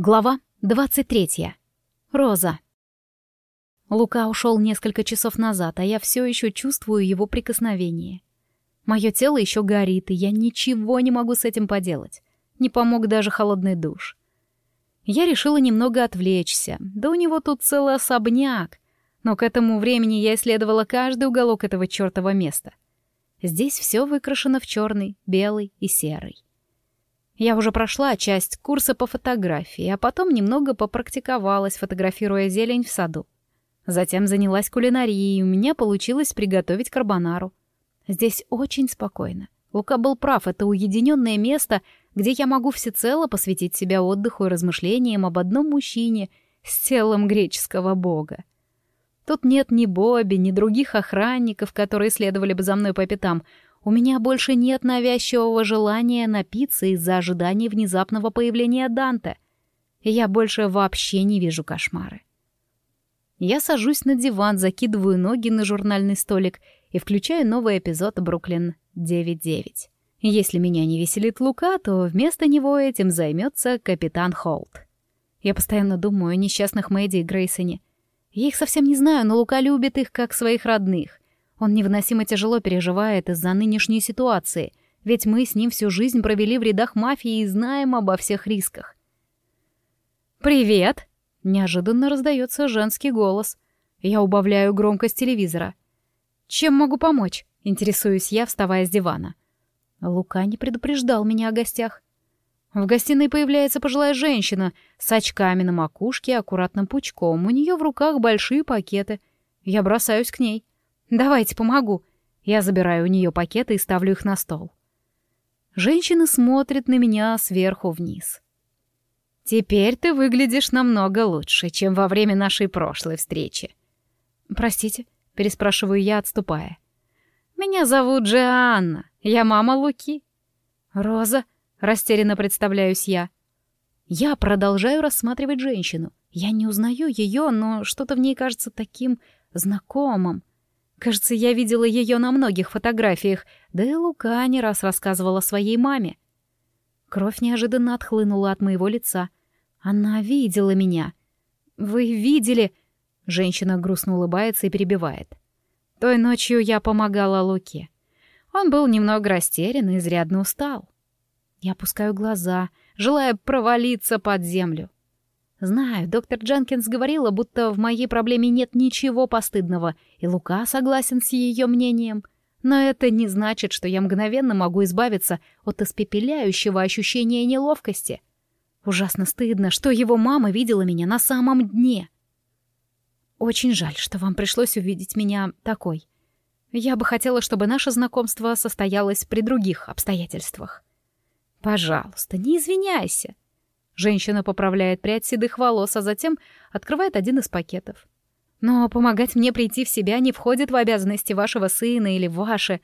Глава 23. Роза. Лука ушел несколько часов назад, а я все еще чувствую его прикосновение. Мое тело еще горит, и я ничего не могу с этим поделать. Не помог даже холодный душ. Я решила немного отвлечься, да у него тут целый особняк. Но к этому времени я исследовала каждый уголок этого чертова места. Здесь все выкрашено в черный, белый и серый. Я уже прошла часть курса по фотографии, а потом немного попрактиковалась, фотографируя зелень в саду. Затем занялась кулинарией, и у меня получилось приготовить карбонару. Здесь очень спокойно. Лука был прав, это уединенное место, где я могу всецело посвятить себя отдыху и размышлениям об одном мужчине с телом греческого бога. Тут нет ни Бобби, ни других охранников, которые следовали бы за мной по пятам — у меня больше нет навязчивого желания напиться из-за ожидания внезапного появления Данте. я больше вообще не вижу кошмары. Я сажусь на диван, закидываю ноги на журнальный столик и включаю новый эпизод «Бруклин 9.9». Если меня не веселит Лука, то вместо него этим займется капитан Холт. Я постоянно думаю о несчастных Мэдди и Грейсоне. Я их совсем не знаю, но Лука любит их как своих родных. Он невыносимо тяжело переживает из-за нынешней ситуации, ведь мы с ним всю жизнь провели в рядах мафии и знаем обо всех рисках. «Привет!» — неожиданно раздается женский голос. Я убавляю громкость телевизора. «Чем могу помочь?» — интересуюсь я, вставая с дивана. Лука не предупреждал меня о гостях. В гостиной появляется пожилая женщина с очками на макушке и аккуратным пучком. У нее в руках большие пакеты. Я бросаюсь к ней. Давайте помогу. Я забираю у нее пакеты и ставлю их на стол. Женщина смотрит на меня сверху вниз. Теперь ты выглядишь намного лучше, чем во время нашей прошлой встречи. Простите, переспрашиваю я, отступая. Меня зовут Джианна. Я мама Луки. Роза, растерянно представляюсь я. Я продолжаю рассматривать женщину. Я не узнаю ее, но что-то в ней кажется таким знакомым. Кажется, я видела ее на многих фотографиях, да и Лука не раз рассказывала своей маме. Кровь неожиданно отхлынула от моего лица. Она видела меня. «Вы видели...» Женщина грустно улыбается и перебивает. Той ночью я помогала Луке. Он был немного растерян и изрядно устал. Я опускаю глаза, желая провалиться под землю. Знаю, доктор Дженкинс говорила, будто в моей проблеме нет ничего постыдного, и Лука согласен с ее мнением. Но это не значит, что я мгновенно могу избавиться от испепеляющего ощущения неловкости. Ужасно стыдно, что его мама видела меня на самом дне. Очень жаль, что вам пришлось увидеть меня такой. Я бы хотела, чтобы наше знакомство состоялось при других обстоятельствах. Пожалуйста, не извиняйся. Женщина поправляет прядь седых волос, а затем открывает один из пакетов. «Но помогать мне прийти в себя не входит в обязанности вашего сына или ваши...»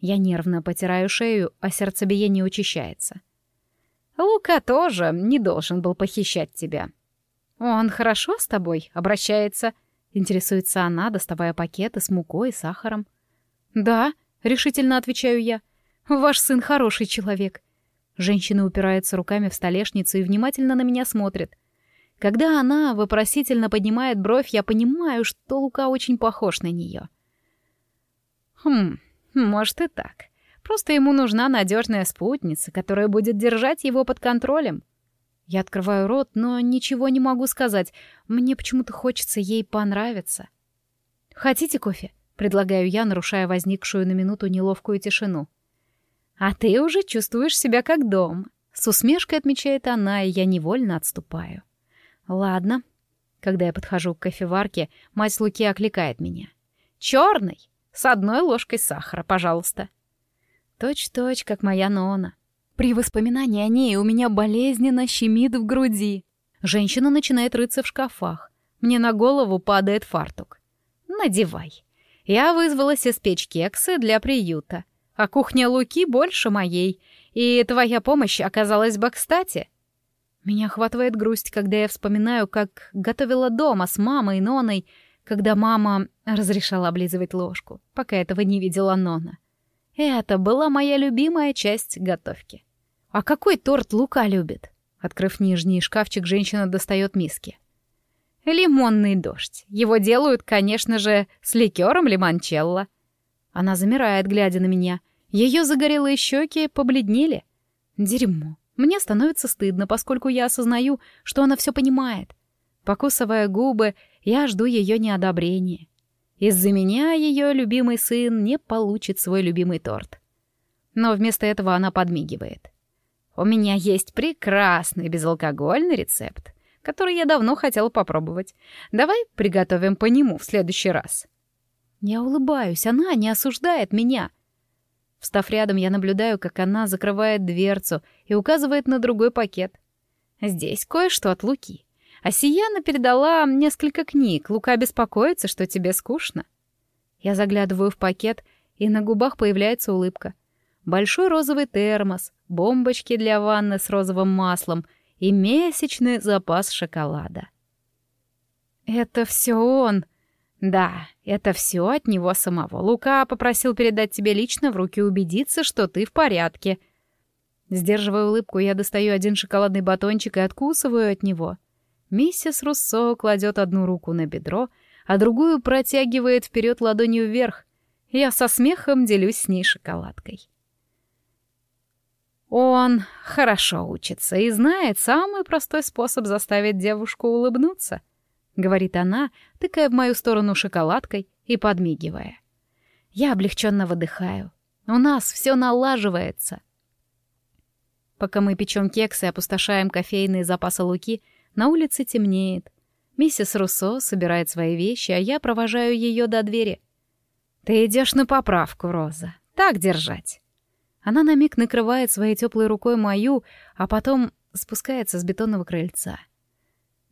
Я нервно потираю шею, а сердцебиение учащается. «Лука тоже не должен был похищать тебя». «Он хорошо с тобой обращается?» — интересуется она, доставая пакеты с мукой и сахаром. «Да», — решительно отвечаю я. «Ваш сын хороший человек. Женщина упирается руками в столешницу и внимательно на меня смотрит. Когда она вопросительно поднимает бровь, я понимаю, что Лука очень похож на нее. Хм, может и так. Просто ему нужна надежная спутница, которая будет держать его под контролем. Я открываю рот, но ничего не могу сказать. Мне почему-то хочется ей понравиться. «Хотите кофе?» — предлагаю я, нарушая возникшую на минуту неловкую тишину. «А ты уже чувствуешь себя как дом», — с усмешкой отмечает она, и я невольно отступаю. «Ладно». Когда я подхожу к кофеварке, мать Луки окликает меня. «Черный! С одной ложкой сахара, пожалуйста». Точь-точь, как моя Нона. При воспоминании о ней у меня болезненно щемит в груди. Женщина начинает рыться в шкафах. Мне на голову падает фартук. «Надевай. Я вызвалась испечь кексы для приюта. А кухня Луки больше моей, и твоя помощь оказалась бы кстати. Меня охватывает грусть, когда я вспоминаю, как готовила дома с мамой Ноной, когда мама разрешала облизывать ложку, пока этого не видела Нона. Это была моя любимая часть готовки. А какой торт Лука любит? Открыв нижний шкафчик, женщина достает миски. Лимонный дождь. Его делают, конечно же, с ликером лимончелло. Она замирает, глядя на меня. Ее загорелые щеки побледнели. Дерьмо. Мне становится стыдно, поскольку я осознаю, что она все понимает. Покусывая губы, я жду ее неодобрения. Из-за меня ее любимый сын не получит свой любимый торт. Но вместо этого она подмигивает. У меня есть прекрасный безалкогольный рецепт, который я давно хотела попробовать. Давай приготовим по нему в следующий раз. Я улыбаюсь, она не осуждает меня. Встав рядом, я наблюдаю, как она закрывает дверцу и указывает на другой пакет. Здесь кое-что от Луки. А передала несколько книг. Лука беспокоится, что тебе скучно. Я заглядываю в пакет, и на губах появляется улыбка. Большой розовый термос, бомбочки для ванны с розовым маслом и месячный запас шоколада. «Это все он!» «Да, это все от него самого. Лука попросил передать тебе лично в руки убедиться, что ты в порядке». Сдерживая улыбку, я достаю один шоколадный батончик и откусываю от него. Миссис Руссо кладет одну руку на бедро, а другую протягивает вперед ладонью вверх. Я со смехом делюсь с ней шоколадкой. Он хорошо учится и знает самый простой способ заставить девушку улыбнуться, говорит она, тыкая в мою сторону шоколадкой и подмигивая. Я облегченно выдыхаю. У нас все налаживается. Пока мы печем кексы и опустошаем кофейные запасы луки, на улице темнеет. Миссис Руссо собирает свои вещи, а я провожаю ее до двери. «Ты идешь на поправку, Роза. Так держать». Она на миг накрывает своей теплой рукой мою, а потом спускается с бетонного крыльца.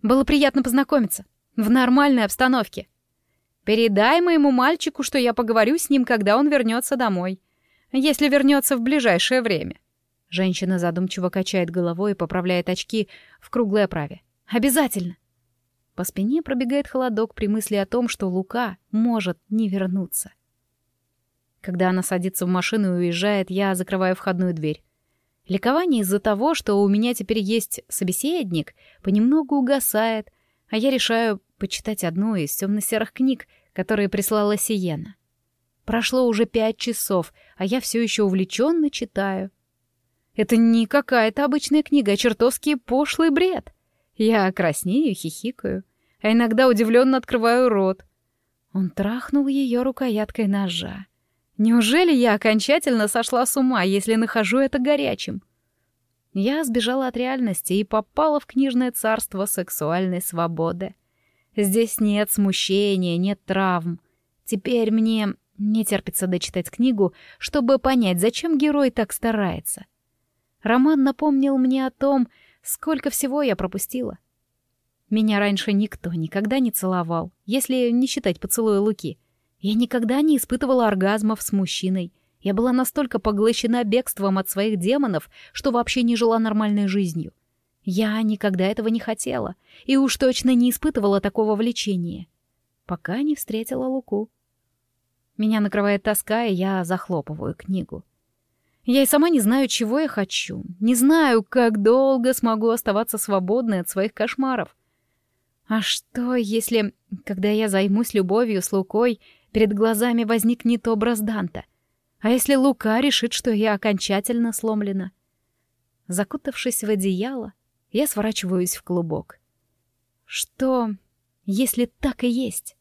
«Было приятно познакомиться. В нормальной обстановке. Передай моему мальчику, что я поговорю с ним, когда он вернется домой. Если вернется в ближайшее время». Женщина задумчиво качает головой и поправляет очки в круглой оправе. «Обязательно!» По спине пробегает холодок при мысли о том, что Лука может не вернуться. Когда она садится в машину и уезжает, я закрываю входную дверь. Ликование из-за того, что у меня теперь есть собеседник, понемногу угасает, а я решаю почитать одну из темно-серых книг, которые прислала Сиена. Прошло уже пять часов, а я все еще увлеченно читаю. Это не какая-то обычная книга, а чертовски пошлый бред. Я краснею, хихикаю, а иногда удивленно открываю рот. Он трахнул ее рукояткой ножа. Неужели я окончательно сошла с ума, если нахожу это горячим? Я сбежала от реальности и попала в книжное царство сексуальной свободы. Здесь нет смущения, нет травм. Теперь мне не терпится дочитать книгу, чтобы понять, зачем герой так старается. Роман напомнил мне о том, сколько всего я пропустила. Меня раньше никто никогда не целовал, если не считать поцелуя Луки — я никогда не испытывала оргазмов с мужчиной. Я была настолько поглощена бегством от своих демонов, что вообще не жила нормальной жизнью. Я никогда этого не хотела и уж точно не испытывала такого влечения, пока не встретила Луку. Меня накрывает тоска, и я захлопываю книгу. Я и сама не знаю, чего я хочу, не знаю, как долго смогу оставаться свободной от своих кошмаров. А что, если, когда я займусь любовью с Лукой, перед глазами возникнет образ Данта. А если Лука решит, что я окончательно сломлена? Закутавшись в одеяло, я сворачиваюсь в клубок. Что, если так и есть?